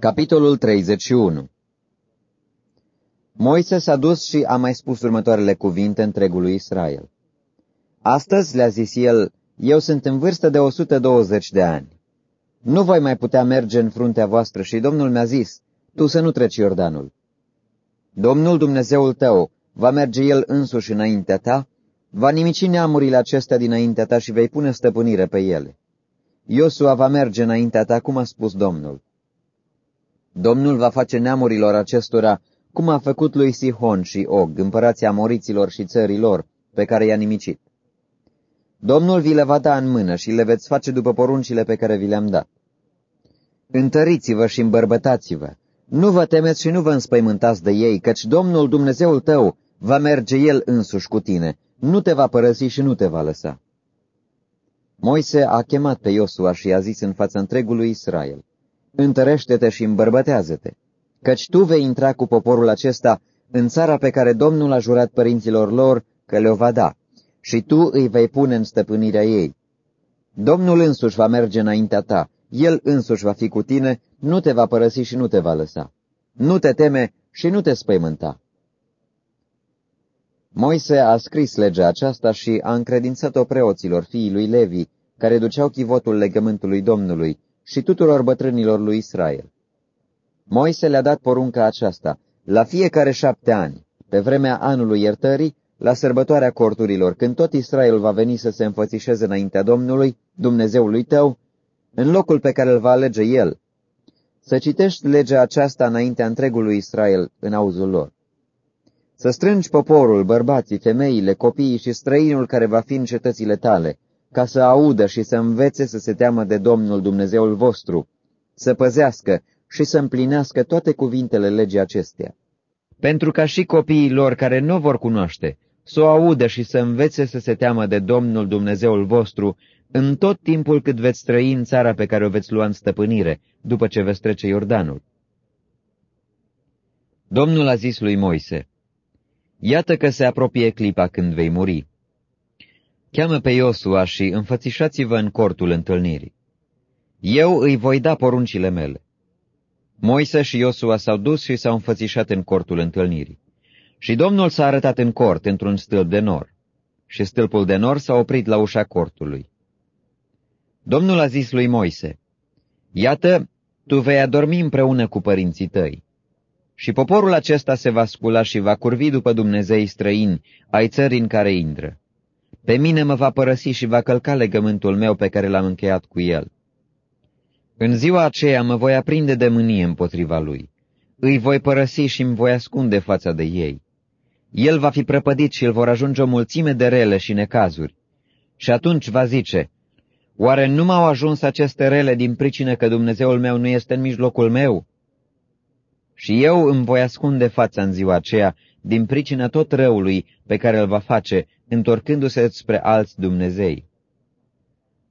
Capitolul 31 Moise s-a dus și a mai spus următoarele cuvinte întregului Israel. Astăzi, le-a zis el, eu sunt în vârstă de 120 de ani. Nu voi mai putea merge în fruntea voastră și Domnul mi-a zis, tu să nu treci Iordanul. Domnul Dumnezeul tău va merge el însuși înaintea ta, va nimici neamurile acestea dinaintea ta și vei pune stăpânire pe ele. Iosua va merge înaintea ta, cum a spus Domnul. Domnul va face neamurilor acestora cum a făcut lui Sihon și Og, împărații amoriților și țărilor, pe care i-a nimicit. Domnul vi le va da în mână și le veți face după poruncile pe care vi le-am dat. Întăriți-vă și îmbărbătați-vă, nu vă temeți și nu vă înspăimântați de ei, căci Domnul Dumnezeul tău va merge El însuși cu tine, nu te va părăsi și nu te va lăsa. Moise a chemat pe Iosua și i-a zis în fața întregului Israel, Întărește-te și îmbărbătează-te, căci tu vei intra cu poporul acesta în țara pe care Domnul a jurat părinților lor că le-o va da, și tu îi vei pune în stăpânirea ei. Domnul însuși va merge înaintea ta, El însuși va fi cu tine, nu te va părăsi și nu te va lăsa. Nu te teme și nu te spăimânta. Moise a scris legea aceasta și a încredințat-o preoților fiii lui Levi, care duceau chivotul legământului Domnului, și tuturor bătrânilor lui Israel. Moise le-a dat porunca aceasta, la fiecare șapte ani, pe vremea anului iertării, la sărbătoarea corturilor, când tot Israel va veni să se înfățișeze înaintea Domnului, Dumnezeului tău, în locul pe care îl va alege El, să citești legea aceasta înaintea întregului Israel în auzul lor. Să strângi poporul, bărbații, femeile, copiii și străinul care va fi în cetățile tale, ca să audă și să învețe să se teamă de Domnul Dumnezeul vostru, să păzească și să împlinească toate cuvintele legii acestea. Pentru ca și copiii lor care nu vor cunoaște, să o audă și să învețe să se teamă de Domnul Dumnezeul vostru în tot timpul cât veți trăi în țara pe care o veți lua în stăpânire, după ce veți trece Iordanul. Domnul a zis lui Moise, Iată că se apropie clipa când vei muri. Cheamă pe Iosua și înfățișați-vă în cortul întâlnirii. Eu îi voi da poruncile mele. Moise și Iosua s-au dus și s-au înfățișat în cortul întâlnirii. Și Domnul s-a arătat în cort, într-un stâlp de nor. Și stâlpul de nor s-a oprit la ușa cortului. Domnul a zis lui Moise, Iată, tu vei adormi împreună cu părinții tăi. Și poporul acesta se va scula și va curvi după Dumnezei străini, ai țării în care intră. Pe mine mă va părăsi și va călca legământul meu pe care l-am încheiat cu el. În ziua aceea mă voi aprinde de mânie împotriva lui. Îi voi părăsi și îmi voi ascunde fața de ei. El va fi prăpădit și îl vor ajunge o mulțime de rele și necazuri. Și atunci va zice, Oare nu m-au ajuns aceste rele din pricină că Dumnezeul meu nu este în mijlocul meu? Și eu îmi voi ascunde fața în ziua aceea din pricină tot răului pe care îl va face, întorcându-se spre alți Dumnezei.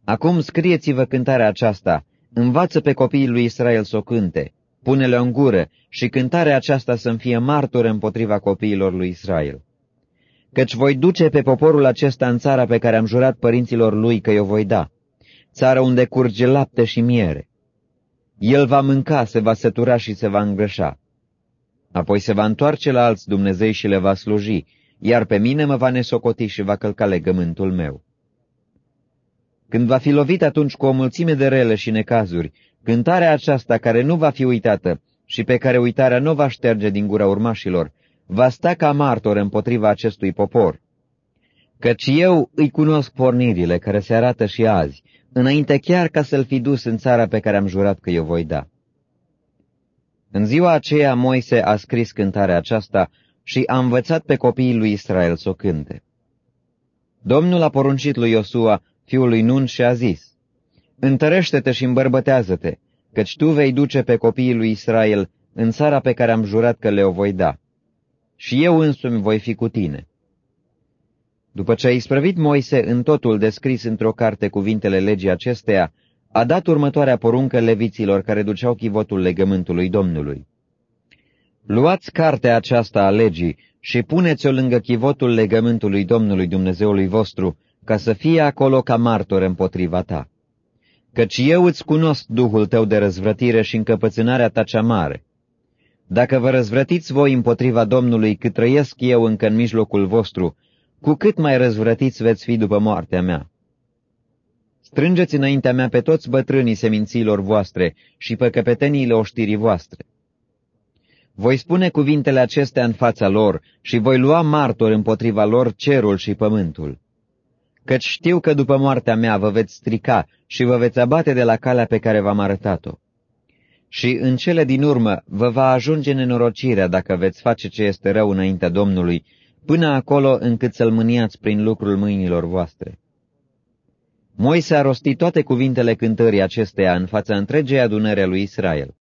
Acum scrieți-vă cântarea aceasta, învață pe copiii lui Israel să o cânte, pune-le în gură și cântarea aceasta să-mi fie martor împotriva copiilor lui Israel. Căci voi duce pe poporul acesta în țara pe care am jurat părinților lui că i-o voi da, țară unde curge lapte și miere. El va mânca, se va sătura și se va îngrășa. Apoi se va întoarce la alți Dumnezei și le va sluji, iar pe mine mă va nesocoti și va călca legământul meu. Când va fi lovit atunci cu o mulțime de rele și necazuri, cântarea aceasta care nu va fi uitată și pe care uitarea nu va șterge din gura urmașilor, va sta ca martor împotriva acestui popor. Căci eu îi cunosc pornirile care se arată și azi, înainte chiar ca să-l fi dus în țara pe care am jurat că eu voi da. În ziua aceea Moise a scris cântarea aceasta și a învățat pe copiii lui Israel să o cânte. Domnul a poruncit lui Iosua, fiul lui Nun, și a zis, Întărește-te și îmbărbătează-te, căci tu vei duce pe copiii lui Israel în țara pe care am jurat că le-o voi da. Și eu însumi voi fi cu tine. După ce a isprăvit Moise în totul descris într-o carte cuvintele legii acesteia, a dat următoarea poruncă leviților care duceau chivotul legământului Domnului. Luați cartea aceasta a legii și puneți-o lângă chivotul legământului Domnului Dumnezeului vostru, ca să fie acolo ca martor împotriva ta. Căci eu îți cunosc duhul tău de răzvrătire și încăpățânarea ta cea mare. Dacă vă răzvrătiți voi împotriva Domnului cât trăiesc eu încă în mijlocul vostru, cu cât mai răzvrătiți veți fi după moartea mea. Strângeți înaintea mea pe toți bătrânii seminților voastre și pe căpeteniile oștirii voastre. Voi spune cuvintele acestea în fața lor și voi lua martor împotriva lor cerul și pământul. Căci știu că după moartea mea vă veți strica și vă veți abate de la calea pe care v-am arătat-o. Și în cele din urmă vă va ajunge nenorocirea dacă veți face ce este rău înaintea Domnului, până acolo încât să-l mâniați prin lucrul mâinilor voastre. Moise a rostit toate cuvintele cântării acesteia în fața întregei adunări a lui Israel.